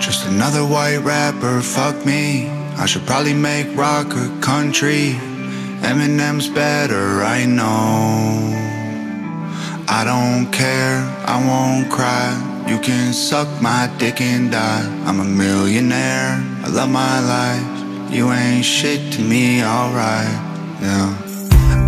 Just another white rapper, fuck me. I should probably make rock or country. Eminem's better, I know. I don't care, I won't cry. You can suck my dick and die. I'm a millionaire, I love my life. You ain't shit to me, alright, yeah.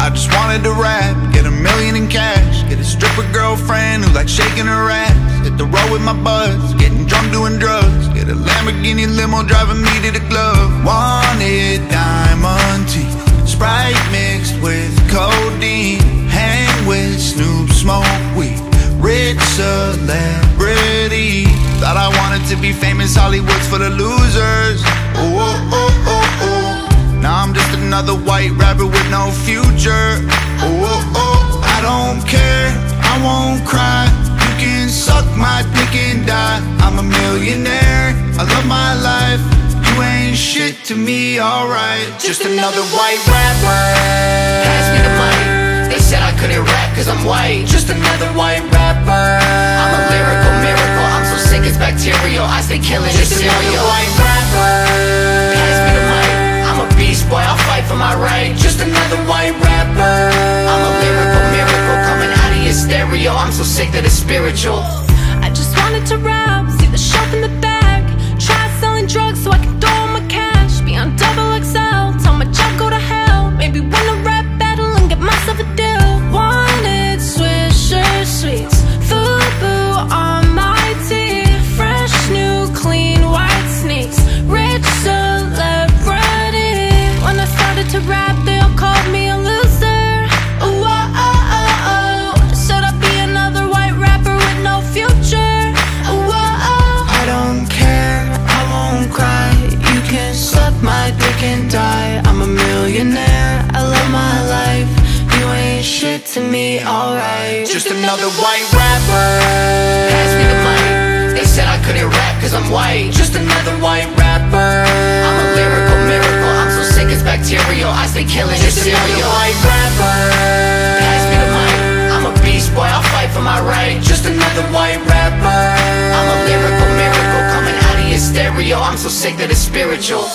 I just wanted to rap, get a million in cash Get a stripper girlfriend who likes shaking her ass Hit the road with my buds, getting drunk doing drugs Get a Lamborghini limo driving me to the club. Wanted diamond teeth, Sprite mixed with codeine Hang with Snoop, smoke weed, rich celebrity. Thought I wanted to be famous, Hollywood's for the losers another white rapper with no future. Oh, oh, oh, I don't care, I won't cry. You can suck my dick and die. I'm a millionaire, I love my life. You ain't shit to me, alright. Just another white rapper Pass me the mic They said I couldn't rap cause I'm white. Just another white rapper I'm a lyrical miracle. I'm so sick it's bacterial. I stay killing Just your another white sick that it's spiritual to me, alright. Just another white rapper. Pass me the mic. They said I couldn't rap cause I'm white. Just another white rapper. I'm a lyrical miracle. I'm so sick it's bacterial. I stay killing your Just another cereal white rapper. Pass me the mic. I'm a beast boy. I'll fight for my right. Just another white rapper. I'm a lyrical miracle Coming out of your stereo. I'm so sick that it's spiritual.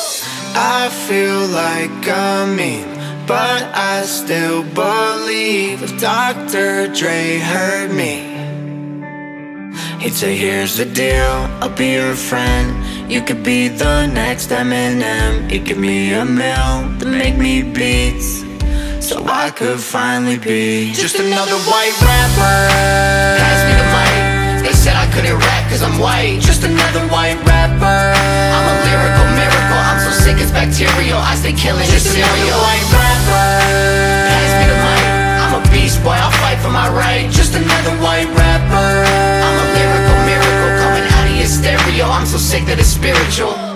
I feel like a meme, but I still believe if Dr. Dre heard me. He'd say, Here's the deal, I'll be your friend. You could be the next Eminem. You give me a mill to make me beats. So I could finally be just another white rapper. So bacterial I stay killing your cereal. white rapper. Pass me the mic. I'm a beast boy. I'll fight for my right. Just another white rapper I'm a lyrical miracle Coming out of your stereo. I'm so sick that it's spiritual